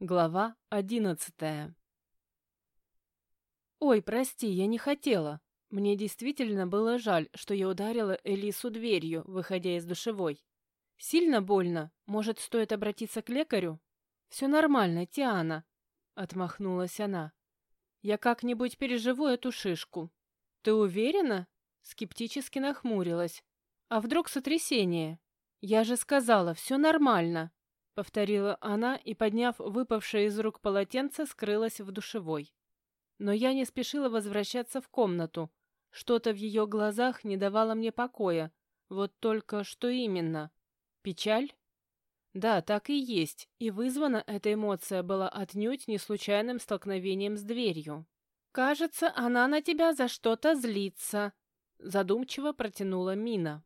Глава одиннадцатая «Ой, прости, я не хотела. Мне действительно было жаль, что я ударила Элису дверью, выходя из душевой. Сильно больно? Может, стоит обратиться к лекарю?» «Все нормально, Тиана», — отмахнулась она. «Я как-нибудь переживу эту шишку». «Ты уверена?» — скептически нахмурилась. «А вдруг сотрясение?» «Я же сказала, все нормально», — повторила она и, подняв выпавшее из рук полотенце, скрылась в душевой. Но я не спешила возвращаться в комнату. Что-то в ее глазах не давало мне покоя. Вот только что именно? Печаль? Да, так и есть, и вызвана эта эмоция была отнюдь не случайным столкновением с дверью. «Кажется, она на тебя за что-то злится», — задумчиво протянула Мина.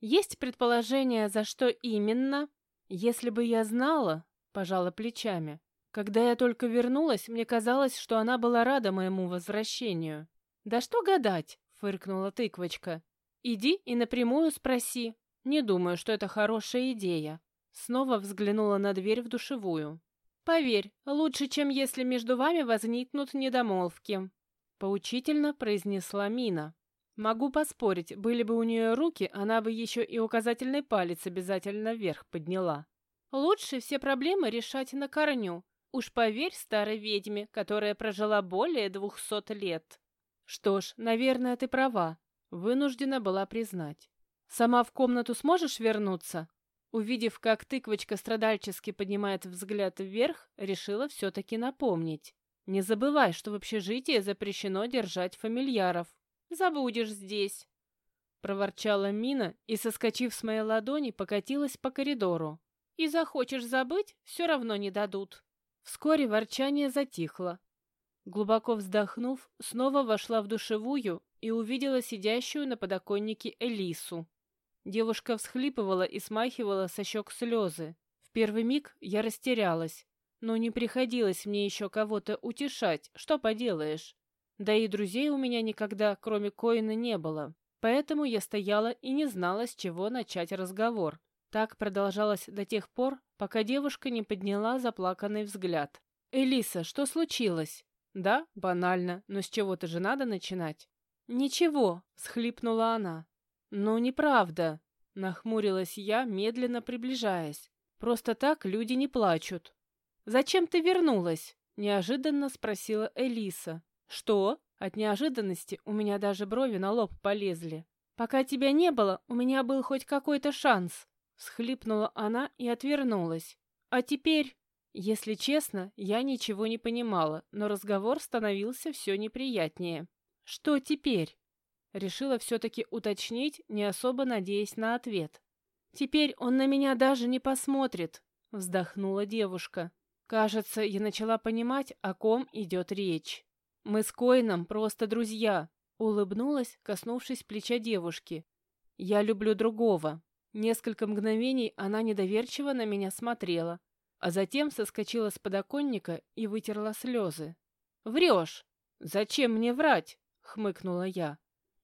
Есть предположение, за что именно? Если бы я знала, пожала плечами. Когда я только вернулась, мне казалось, что она была рада моему возвращению. Да что гадать, фыркнула тыквочка. Иди и напрямую спроси. Не думаю, что это хорошая идея. Снова взглянула на дверь в душевую. Поверь, лучше, чем если между вами возникнут недомолвки, поучительно произнесла Мина. Могу поспорить, были бы у нее руки, она бы еще и указательный палец обязательно вверх подняла. Лучше все проблемы решать на корню. Уж поверь старой ведьме, которая прожила более двухсот лет. Что ж, наверное, ты права. Вынуждена была признать. Сама в комнату сможешь вернуться? Увидев, как тыквочка страдальчески поднимает взгляд вверх, решила все-таки напомнить. Не забывай, что в общежитии запрещено держать фамильяров. Забудешь здесь!» Проворчала Мина и, соскочив с моей ладони, покатилась по коридору. «И захочешь забыть, все равно не дадут». Вскоре ворчание затихло. Глубоко вздохнув, снова вошла в душевую и увидела сидящую на подоконнике Элису. Девушка всхлипывала и смахивала со щек слезы. В первый миг я растерялась, но не приходилось мне еще кого-то утешать, что поделаешь. Да и друзей у меня никогда, кроме Коина, не было. Поэтому я стояла и не знала, с чего начать разговор. Так продолжалось до тех пор, пока девушка не подняла заплаканный взгляд. «Элиса, что случилось?» «Да, банально, но с чего-то же надо начинать». «Ничего», — схлипнула она. «Ну, неправда», — нахмурилась я, медленно приближаясь. «Просто так люди не плачут». «Зачем ты вернулась?» — неожиданно спросила Элиса. «Что?» От неожиданности у меня даже брови на лоб полезли. «Пока тебя не было, у меня был хоть какой-то шанс», — всхлипнула она и отвернулась. «А теперь...» Если честно, я ничего не понимала, но разговор становился все неприятнее. «Что теперь?» Решила все-таки уточнить, не особо надеясь на ответ. «Теперь он на меня даже не посмотрит», — вздохнула девушка. Кажется, я начала понимать, о ком идет речь. «Мы с Коином просто друзья», — улыбнулась, коснувшись плеча девушки. «Я люблю другого». Несколько мгновений она недоверчиво на меня смотрела, а затем соскочила с подоконника и вытерла слезы. «Врешь! Зачем мне врать?» — хмыкнула я.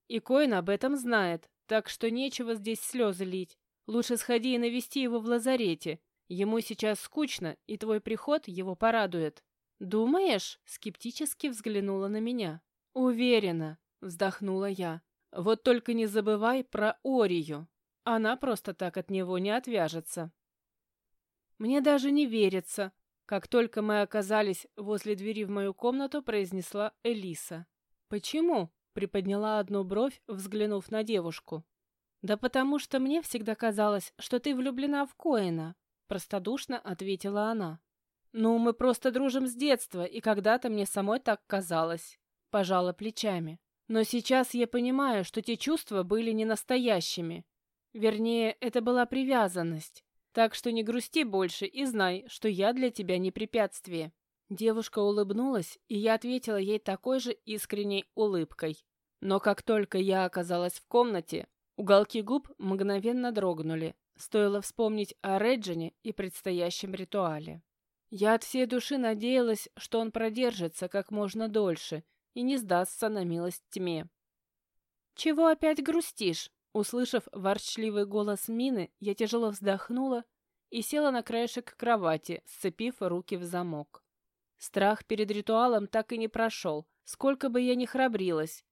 «И Коин об этом знает, так что нечего здесь слезы лить. Лучше сходи и навести его в лазарете. Ему сейчас скучно, и твой приход его порадует». «Думаешь?» — скептически взглянула на меня. «Уверена», — вздохнула я. «Вот только не забывай про Орию. Она просто так от него не отвяжется». «Мне даже не верится», — как только мы оказались возле двери в мою комнату, произнесла Элиса. «Почему?» — приподняла одну бровь, взглянув на девушку. «Да потому что мне всегда казалось, что ты влюблена в Коина», — простодушно ответила она. «Ну, мы просто дружим с детства, и когда-то мне самой так казалось», — пожала плечами. «Но сейчас я понимаю, что те чувства были не настоящими. Вернее, это была привязанность. Так что не грусти больше и знай, что я для тебя не препятствие». Девушка улыбнулась, и я ответила ей такой же искренней улыбкой. Но как только я оказалась в комнате, уголки губ мгновенно дрогнули. Стоило вспомнить о Реджине и предстоящем ритуале. Я от всей души надеялась, что он продержится как можно дольше и не сдастся на милость тьме. «Чего опять грустишь?» Услышав ворчливый голос Мины, я тяжело вздохнула и села на краешек кровати, сцепив руки в замок. Страх перед ритуалом так и не прошел, сколько бы я ни храбрилась.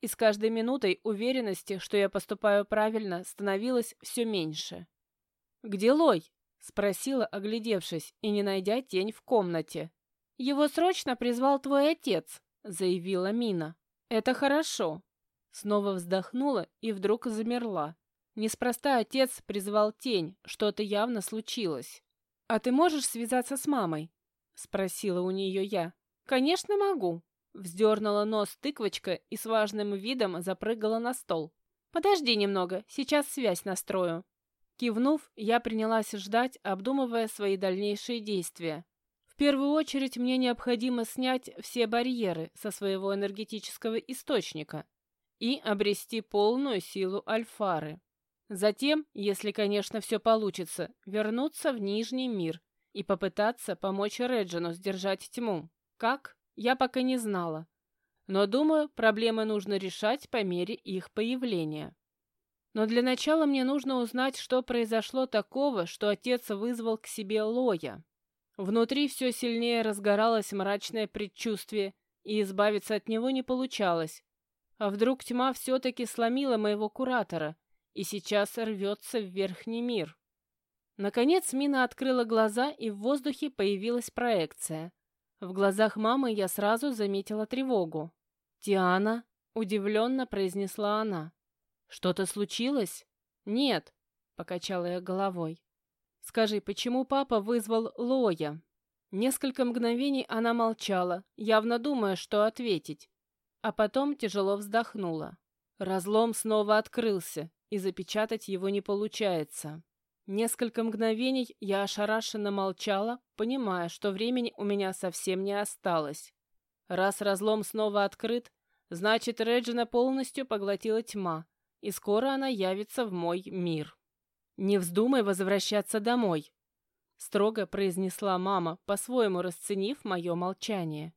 И с каждой минутой уверенности, что я поступаю правильно, становилось все меньше. «Где Лой?» — спросила, оглядевшись, и не найдя тень в комнате. «Его срочно призвал твой отец», — заявила Мина. «Это хорошо». Снова вздохнула и вдруг замерла. Неспроста отец призвал тень, что-то явно случилось. «А ты можешь связаться с мамой?» — спросила у нее я. «Конечно могу», — вздернула нос тыквочка и с важным видом запрыгала на стол. «Подожди немного, сейчас связь настрою». Кивнув, я принялась ждать, обдумывая свои дальнейшие действия. В первую очередь мне необходимо снять все барьеры со своего энергетического источника и обрести полную силу альфары. Затем, если, конечно, все получится, вернуться в Нижний мир и попытаться помочь Реджину сдержать тьму. Как? Я пока не знала. Но, думаю, проблемы нужно решать по мере их появления. Но для начала мне нужно узнать, что произошло такого, что отец вызвал к себе Лоя. Внутри все сильнее разгоралось мрачное предчувствие, и избавиться от него не получалось. А вдруг тьма все-таки сломила моего куратора, и сейчас рвется в верхний мир. Наконец Мина открыла глаза, и в воздухе появилась проекция. В глазах мамы я сразу заметила тревогу. «Тиана?» — удивленно произнесла она. «Что-то случилось?» «Нет», — покачала я головой. «Скажи, почему папа вызвал Лоя?» Несколько мгновений она молчала, явно думая, что ответить, а потом тяжело вздохнула. Разлом снова открылся, и запечатать его не получается. Несколько мгновений я ошарашенно молчала, понимая, что времени у меня совсем не осталось. Раз разлом снова открыт, значит, Реджина полностью поглотила тьма, и скоро она явится в мой мир. «Не вздумай возвращаться домой», — строго произнесла мама, по-своему расценив мое молчание.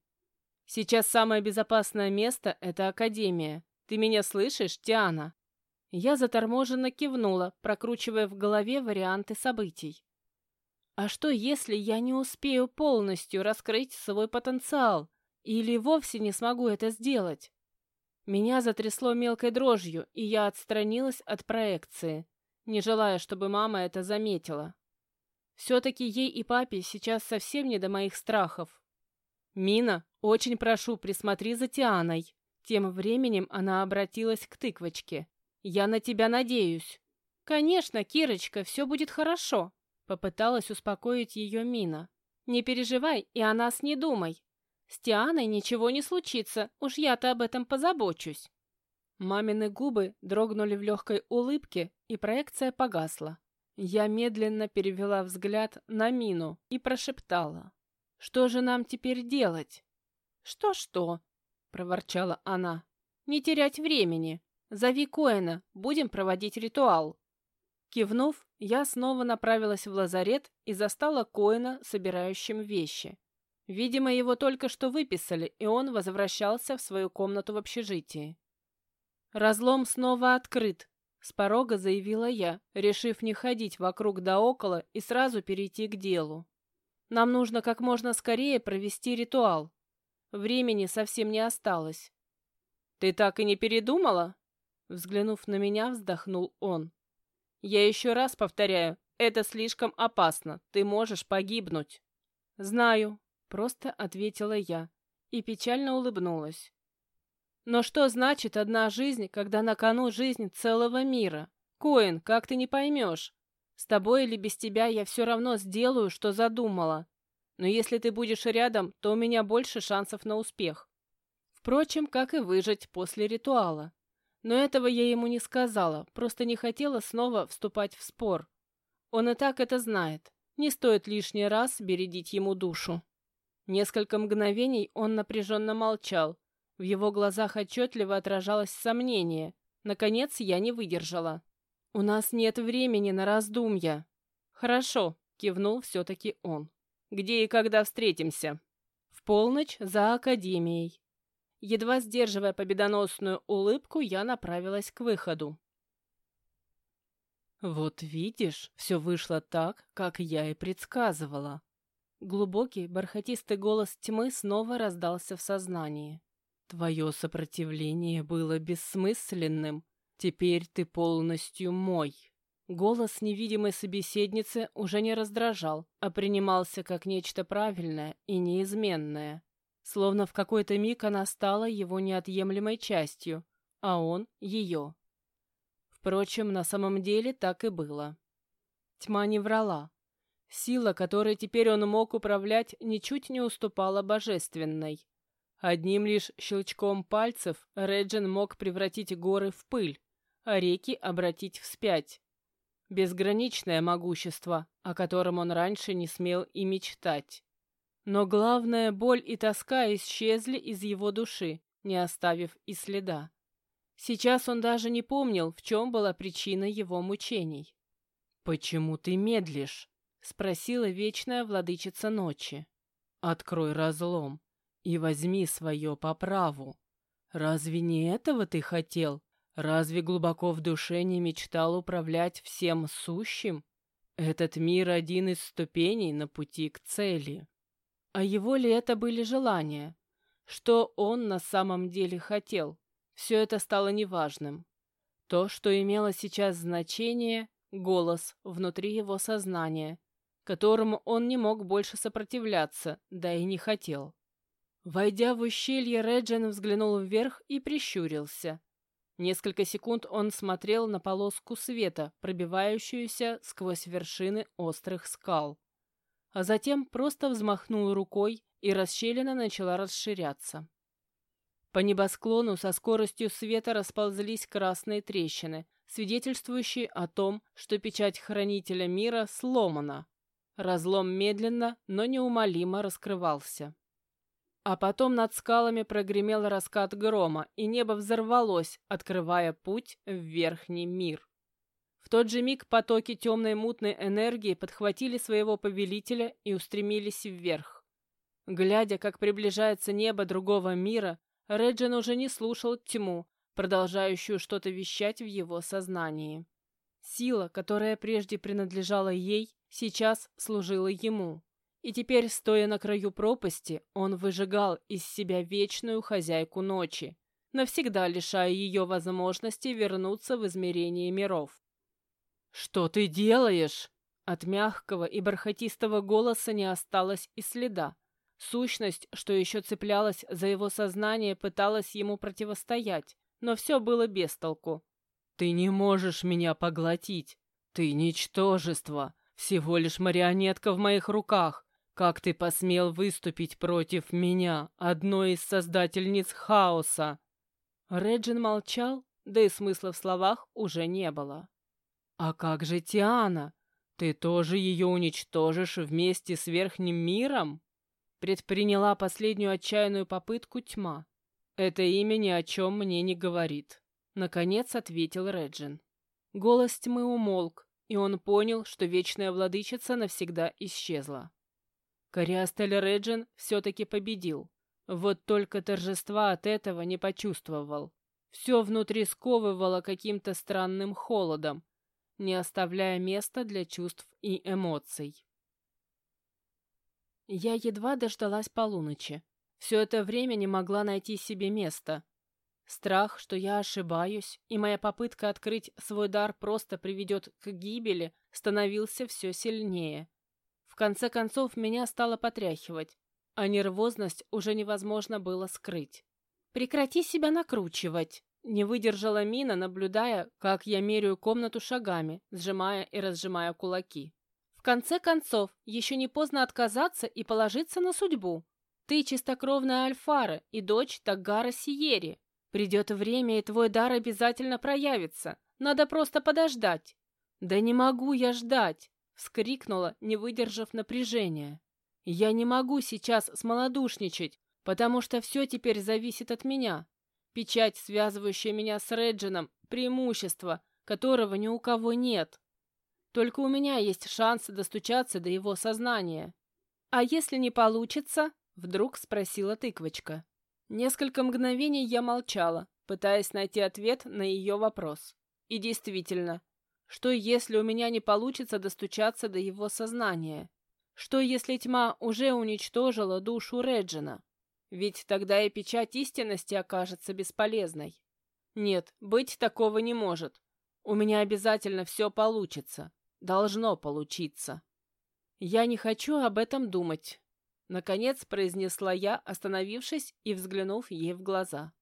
«Сейчас самое безопасное место — это Академия. Ты меня слышишь, Тиана?» Я заторможенно кивнула, прокручивая в голове варианты событий. А что, если я не успею полностью раскрыть свой потенциал? Или вовсе не смогу это сделать? Меня затрясло мелкой дрожью, и я отстранилась от проекции, не желая, чтобы мама это заметила. Все-таки ей и папе сейчас совсем не до моих страхов. «Мина, очень прошу, присмотри за Тианой». Тем временем она обратилась к тыквочке. «Я на тебя надеюсь». «Конечно, Кирочка, все будет хорошо», — попыталась успокоить ее Мина. «Не переживай и о нас не думай. С Тианой ничего не случится, уж я-то об этом позабочусь». Мамины губы дрогнули в легкой улыбке, и проекция погасла. Я медленно перевела взгляд на Мину и прошептала. «Что же нам теперь делать?» «Что-что?» — проворчала она. «Не терять времени. «Зови Коэна, будем проводить ритуал». Кивнув, я снова направилась в лазарет и застала Коэна, собирающим вещи. Видимо, его только что выписали, и он возвращался в свою комнату в общежитии. «Разлом снова открыт», — с порога заявила я, решив не ходить вокруг да около и сразу перейти к делу. «Нам нужно как можно скорее провести ритуал. Времени совсем не осталось». «Ты так и не передумала?» Взглянув на меня, вздохнул он. «Я еще раз повторяю, это слишком опасно, ты можешь погибнуть». «Знаю», — просто ответила я и печально улыбнулась. «Но что значит одна жизнь, когда на кону жизнь целого мира? Коин, как ты не поймешь? С тобой или без тебя я все равно сделаю, что задумала. Но если ты будешь рядом, то у меня больше шансов на успех. Впрочем, как и выжить после ритуала. Но этого я ему не сказала, просто не хотела снова вступать в спор. Он и так это знает. Не стоит лишний раз бередить ему душу. Несколько мгновений он напряженно молчал. В его глазах отчетливо отражалось сомнение. Наконец я не выдержала. «У нас нет времени на раздумья». «Хорошо», — кивнул все-таки он. «Где и когда встретимся?» «В полночь за Академией. Едва сдерживая победоносную улыбку, я направилась к выходу. Вот видишь, все вышло так, как я и предсказывала. Глубокий, бархатистый голос тьмы снова раздался в сознании. Твое сопротивление было бессмысленным. Теперь ты полностью мой. Голос невидимой собеседницы уже не раздражал, а принимался как нечто правильное и неизменное. Словно в какой-то миг она стала его неотъемлемой частью, а он — ее. Впрочем, на самом деле так и было. Тьма не врала. Сила, которой теперь он мог управлять, ничуть не уступала божественной. Одним лишь щелчком пальцев Реджин мог превратить горы в пыль, а реки обратить вспять. Безграничное могущество, о котором он раньше не смел и мечтать. Но главная боль и тоска исчезли из его души, не оставив и следа. Сейчас он даже не помнил, в чем была причина его мучений. «Почему ты медлишь?» — спросила вечная владычица ночи. «Открой разлом и возьми свое по праву. Разве не этого ты хотел? Разве глубоко в душе не мечтал управлять всем сущим? Этот мир — один из ступеней на пути к цели». А его ли это были желания? Что он на самом деле хотел? Все это стало неважным. То, что имело сейчас значение — голос внутри его сознания, которому он не мог больше сопротивляться, да и не хотел. Войдя в ущелье, Реджин взглянул вверх и прищурился. Несколько секунд он смотрел на полоску света, пробивающуюся сквозь вершины острых скал а затем просто взмахнул рукой, и расщелина начала расширяться. По небосклону со скоростью света расползлись красные трещины, свидетельствующие о том, что печать хранителя мира сломана. Разлом медленно, но неумолимо раскрывался. А потом над скалами прогремел раскат грома, и небо взорвалось, открывая путь в верхний мир. В тот же миг потоки темной мутной энергии подхватили своего повелителя и устремились вверх. Глядя, как приближается небо другого мира, Реджин уже не слушал тьму, продолжающую что-то вещать в его сознании. Сила, которая прежде принадлежала ей, сейчас служила ему. И теперь, стоя на краю пропасти, он выжигал из себя вечную хозяйку ночи, навсегда лишая ее возможности вернуться в измерение миров. «Что ты делаешь?» От мягкого и бархатистого голоса не осталось и следа. Сущность, что еще цеплялась за его сознание, пыталась ему противостоять, но все было без толку. «Ты не можешь меня поглотить. Ты ничтожество, всего лишь марионетка в моих руках. Как ты посмел выступить против меня, одной из создательниц хаоса?» Реджин молчал, да и смысла в словах уже не было. «А как же Тиана? Ты тоже ее уничтожишь вместе с Верхним миром?» Предприняла последнюю отчаянную попытку тьма. «Это имя ни о чем мне не говорит», — наконец ответил Реджин. Голос тьмы умолк, и он понял, что Вечная Владычица навсегда исчезла. Кориастель Реджин все-таки победил. Вот только торжества от этого не почувствовал. Все внутри сковывало каким-то странным холодом, не оставляя места для чувств и эмоций. Я едва дождалась полуночи. Все это время не могла найти себе места. Страх, что я ошибаюсь, и моя попытка открыть свой дар просто приведет к гибели, становился все сильнее. В конце концов, меня стало потряхивать, а нервозность уже невозможно было скрыть. «Прекрати себя накручивать!» Не выдержала Мина, наблюдая, как я меряю комнату шагами, сжимая и разжимая кулаки. В конце концов, еще не поздно отказаться и положиться на судьбу. Ты чистокровная Альфара и дочь Тагара Сиери. Придет время, и твой дар обязательно проявится. Надо просто подождать. Да не могу я ждать, вскрикнула, не выдержав напряжения. Я не могу сейчас смолодушничать, потому что все теперь зависит от меня. Печать, связывающая меня с Реджином, преимущество, которого ни у кого нет. Только у меня есть шанс достучаться до его сознания. «А если не получится?» — вдруг спросила тыквочка. Несколько мгновений я молчала, пытаясь найти ответ на ее вопрос. И действительно, Что, если у меня не получится достучаться до его сознания? Что, если тьма уже уничтожила душу Реджина? Ведь тогда и печать истинности окажется бесполезной. Нет, быть такого не может. У меня обязательно все получится. Должно получиться. Я не хочу об этом думать. Наконец произнесла я, остановившись и взглянув ей в глаза.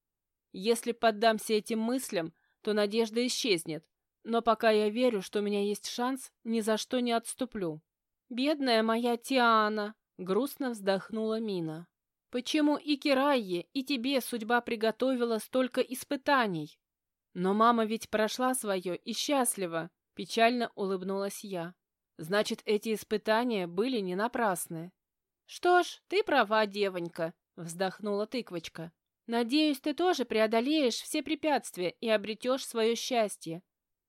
Если поддамся этим мыслям, то надежда исчезнет. Но пока я верю, что у меня есть шанс, ни за что не отступлю. «Бедная моя Тиана!» — грустно вздохнула Мина. Почему и Кирайе, и тебе судьба приготовила столько испытаний? Но мама ведь прошла свое и счастлива, печально улыбнулась я. Значит, эти испытания были не напрасны. Что ж, ты права, девонька, вздохнула тыквочка. Надеюсь, ты тоже преодолеешь все препятствия и обретешь свое счастье.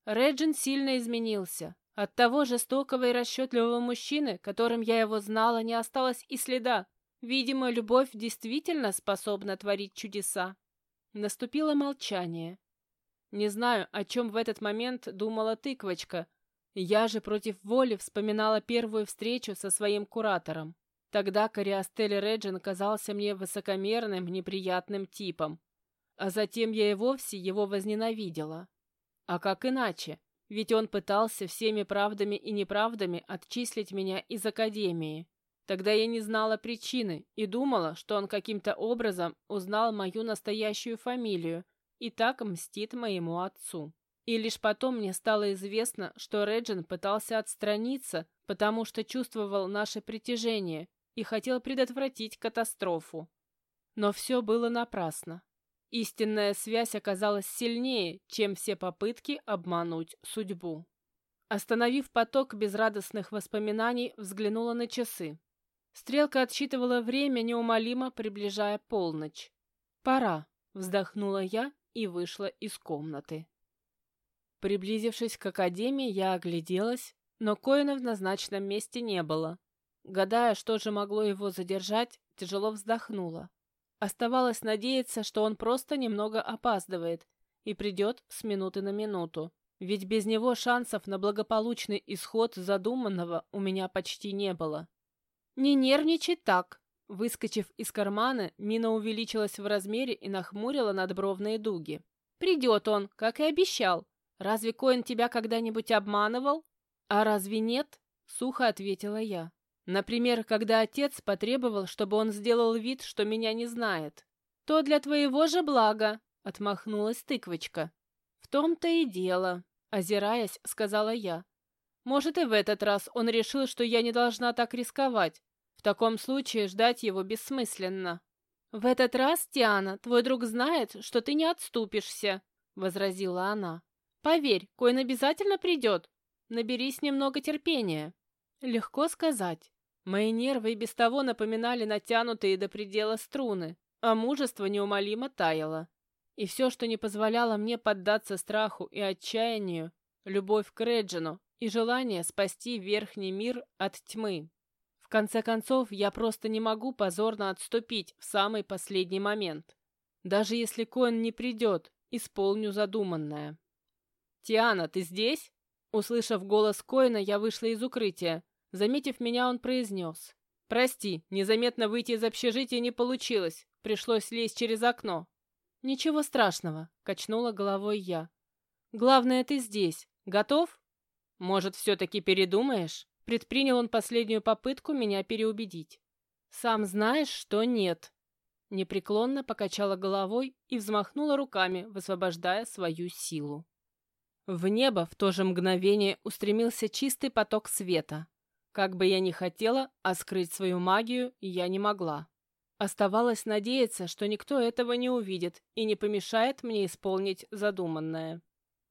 Реджин сильно изменился. От того жестокого и расчетливого мужчины, которым я его знала, не осталось и следа. Видимо, любовь действительно способна творить чудеса. Наступило молчание. Не знаю, о чем в этот момент думала тыквочка. Я же против воли вспоминала первую встречу со своим куратором. Тогда Кориастель Реджин казался мне высокомерным, неприятным типом. А затем я и вовсе его возненавидела. А как иначе? Ведь он пытался всеми правдами и неправдами отчислить меня из Академии. Тогда я не знала причины и думала, что он каким-то образом узнал мою настоящую фамилию и так мстит моему отцу. И лишь потом мне стало известно, что Реджин пытался отстраниться, потому что чувствовал наше притяжение и хотел предотвратить катастрофу. Но все было напрасно. Истинная связь оказалась сильнее, чем все попытки обмануть судьбу. Остановив поток безрадостных воспоминаний, взглянула на часы. Стрелка отсчитывала время, неумолимо приближая полночь. «Пора», — вздохнула я и вышла из комнаты. Приблизившись к академии, я огляделась, но Коина в назначенном месте не было. Гадая, что же могло его задержать, тяжело вздохнула. Оставалось надеяться, что он просто немного опаздывает и придет с минуты на минуту. Ведь без него шансов на благополучный исход задуманного у меня почти не было. «Не нервничай так!» Выскочив из кармана, Мина увеличилась в размере и нахмурила надбровные дуги. «Придет он, как и обещал. Разве Коин тебя когда-нибудь обманывал?» «А разве нет?» — сухо ответила я. «Например, когда отец потребовал, чтобы он сделал вид, что меня не знает». «То для твоего же блага!» — отмахнулась тыквочка. «В том-то и дело», — озираясь, сказала я. «Может, и в этот раз он решил, что я не должна так рисковать, таком случае ждать его бессмысленно. «В этот раз, Тиана, твой друг знает, что ты не отступишься», — возразила она. «Поверь, Коин обязательно придет. Наберись немного терпения». Легко сказать. Мои нервы и без того напоминали натянутые до предела струны, а мужество неумолимо таяло. И все, что не позволяло мне поддаться страху и отчаянию, любовь к Реджину и желание спасти верхний мир от тьмы. В конце концов, я просто не могу позорно отступить в самый последний момент. Даже если Коэн не придет, исполню задуманное. «Тиана, ты здесь?» Услышав голос Коэна, я вышла из укрытия. Заметив меня, он произнес. «Прости, незаметно выйти из общежития не получилось. Пришлось лезть через окно». «Ничего страшного», — качнула головой я. «Главное, ты здесь. Готов?» «Может, все-таки передумаешь?» Предпринял он последнюю попытку меня переубедить. «Сам знаешь, что нет». Непреклонно покачала головой и взмахнула руками, высвобождая свою силу. В небо в то же мгновение устремился чистый поток света. Как бы я ни хотела, а скрыть свою магию я не могла. Оставалось надеяться, что никто этого не увидит и не помешает мне исполнить задуманное.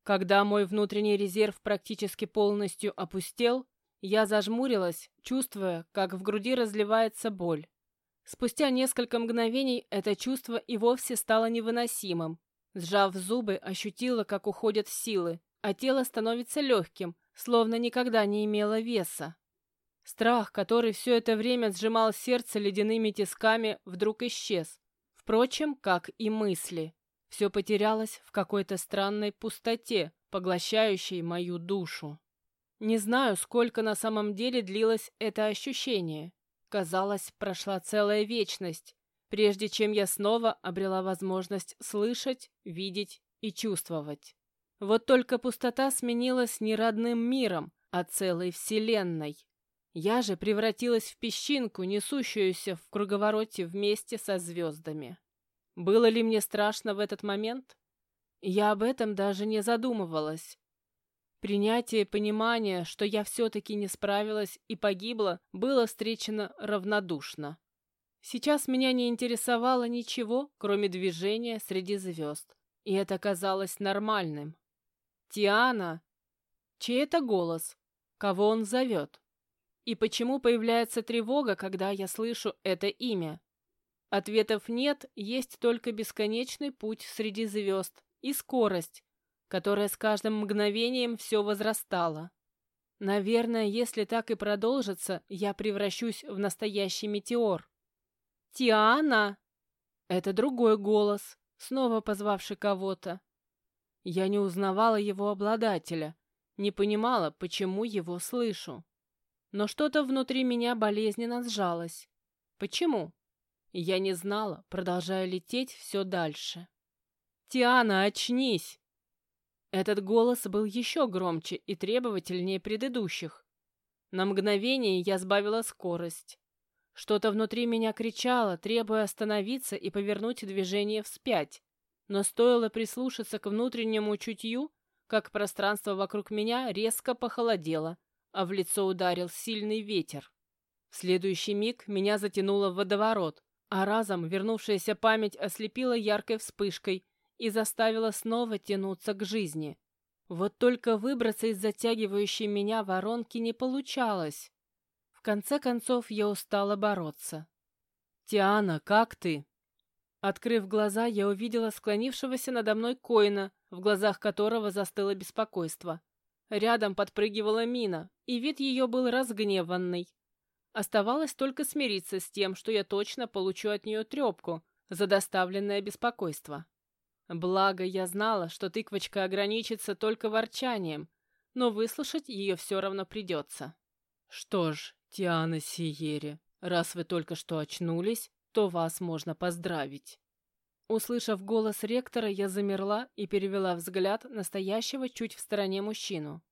Когда мой внутренний резерв практически полностью опустел, я зажмурилась, чувствуя, как в груди разливается боль. Спустя несколько мгновений это чувство и вовсе стало невыносимым. Сжав зубы, ощутила, как уходят силы, а тело становится легким, словно никогда не имело веса. Страх, который все это время сжимал сердце ледяными тисками, вдруг исчез. Впрочем, как и мысли. Все потерялось в какой-то странной пустоте, поглощающей мою душу. Не знаю, сколько на самом деле длилось это ощущение. Казалось, прошла целая вечность, прежде чем я снова обрела возможность слышать, видеть и чувствовать. Вот только пустота сменилась не родным миром, а целой вселенной. Я же превратилась в песчинку, несущуюся в круговороте вместе со звездами. Было ли мне страшно в этот момент? Я об этом даже не задумывалась. Принятие понимания, что я все-таки не справилась и погибла, было встречено равнодушно. Сейчас меня не интересовало ничего, кроме движения среди звезд, и это казалось нормальным. «Тиана!» Чей это голос? Кого он зовет? И почему появляется тревога, когда я слышу это имя? Ответов нет, есть только бесконечный путь среди звезд и скорость, которая с каждым мгновением все возрастала. Наверное, если так и продолжится, я превращусь в настоящий метеор. «Тиана!» Это другой голос, снова позвавший кого-то. Я не узнавала его обладателя, не понимала, почему его слышу. Но что-то внутри меня болезненно сжалось. Почему? Я не знала, продолжая лететь все дальше. «Тиана, очнись!» Этот голос был еще громче и требовательнее предыдущих. На мгновение я сбавила скорость. Что-то внутри меня кричало, требуя остановиться и повернуть движение вспять. Но стоило прислушаться к внутреннему чутью, как пространство вокруг меня резко похолодело, а в лицо ударил сильный ветер. В следующий миг меня затянуло в водоворот, а разом вернувшаяся память ослепила яркой вспышкой и заставила снова тянуться к жизни. Вот только выбраться из затягивающей меня воронки не получалось. В конце концов я устала бороться. «Тиана, как ты?» Открыв глаза, я увидела склонившегося надо мной Коина, в глазах которого застыло беспокойство. Рядом подпрыгивала Мина, и вид ее был разгневанный. Оставалось только смириться с тем, что я точно получу от нее трепку за доставленное беспокойство. Благо, я знала, что тыквочка ограничится только ворчанием, но выслушать ее все равно придется. Что ж, Тиана Сиери, раз вы только что очнулись, то вас можно поздравить. Услышав голос ректора, я замерла и перевела взгляд настоящего чуть в стороне мужчину.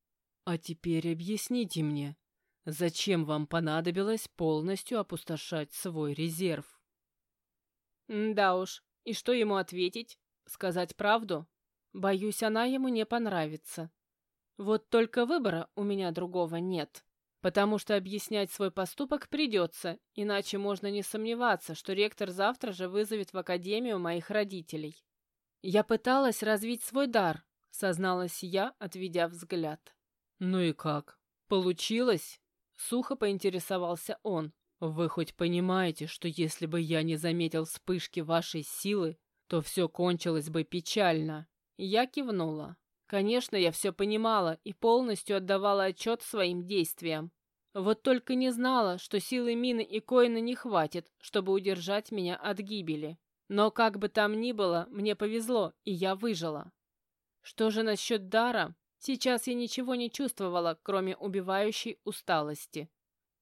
«А теперь объясните мне, зачем вам понадобилось полностью опустошать свой резерв?» «Да уж, и что ему ответить? Сказать правду? Боюсь, она ему не понравится. Вот только выбора у меня другого нет» потому что объяснять свой поступок придется, иначе можно не сомневаться, что ректор завтра же вызовет в академию моих родителей. Я пыталась развить свой дар, созналась я, отведя взгляд. Ну и как? Получилось? Сухо поинтересовался он. Вы хоть понимаете, что если бы я не заметил вспышки вашей силы, то все кончилось бы печально? Я кивнула. Конечно, я все понимала и полностью отдавала отчет своим действиям. Вот только не знала, что силы Мины и Коина не хватит, чтобы удержать меня от гибели. Но как бы там ни было, мне повезло, и я выжила. Что же насчет дара? Сейчас я ничего не чувствовала, кроме убивающей усталости.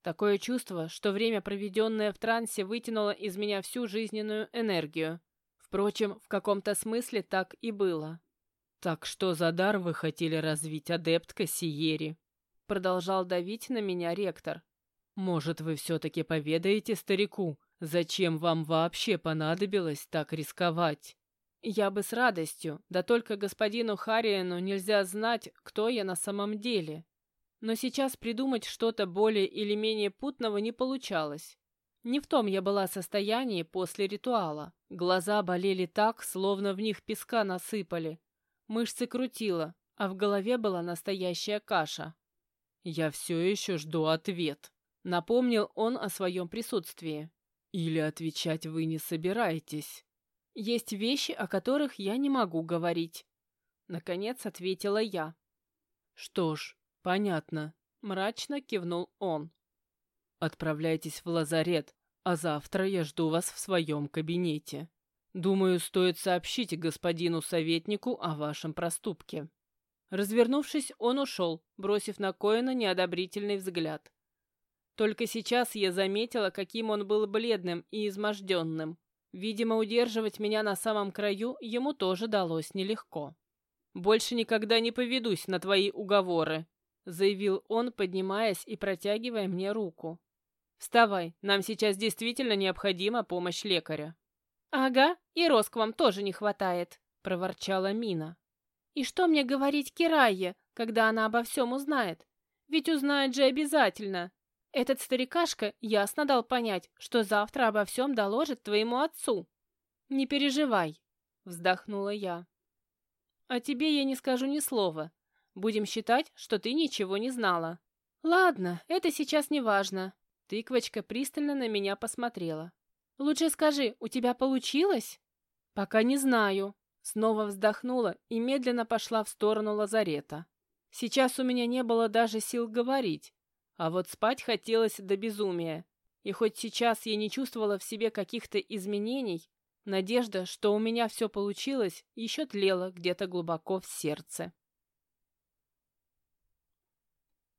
Такое чувство, что время, проведенное в трансе, вытянуло из меня всю жизненную энергию. Впрочем, в каком-то смысле так и было. «Так что за дар вы хотели развить, адептка Сиери?» Продолжал давить на меня ректор. «Может, вы все-таки поведаете старику, зачем вам вообще понадобилось так рисковать?» «Я бы с радостью, да только господину Хариену нельзя знать, кто я на самом деле. Но сейчас придумать что-то более или менее путного не получалось. Не в том я была состоянии после ритуала. Глаза болели так, словно в них песка насыпали, Мышцы крутило, а в голове была настоящая каша. «Я все еще жду ответ», — напомнил он о своем присутствии. «Или отвечать вы не собираетесь?» «Есть вещи, о которых я не могу говорить», — наконец ответила я. «Что ж, понятно», — мрачно кивнул он. «Отправляйтесь в лазарет, а завтра я жду вас в своем кабинете». Думаю, стоит сообщить господину советнику о вашем проступке. Развернувшись, он ушел, бросив на Коэна неодобрительный взгляд. Только сейчас я заметила, каким он был бледным и изможденным. Видимо, удерживать меня на самом краю ему тоже далось нелегко. «Больше никогда не поведусь на твои уговоры», — заявил он, поднимаясь и протягивая мне руку. «Вставай, нам сейчас действительно необходима помощь лекаря». «Ага, и роз к вам тоже не хватает», — проворчала Мина. «И что мне говорить Кирайе, когда она обо всем узнает? Ведь узнает же обязательно. Этот старикашка ясно дал понять, что завтра обо всем доложит твоему отцу». «Не переживай», — вздохнула я. «О тебе я не скажу ни слова. Будем считать, что ты ничего не знала». «Ладно, это сейчас не важно». Тыквочка пристально на меня посмотрела. «Лучше скажи, у тебя получилось?» «Пока не знаю». Снова вздохнула и медленно пошла в сторону лазарета. Сейчас у меня не было даже сил говорить, а вот спать хотелось до безумия. И хоть сейчас я не чувствовала в себе каких-то изменений, надежда, что у меня все получилось, еще тлела где-то глубоко в сердце.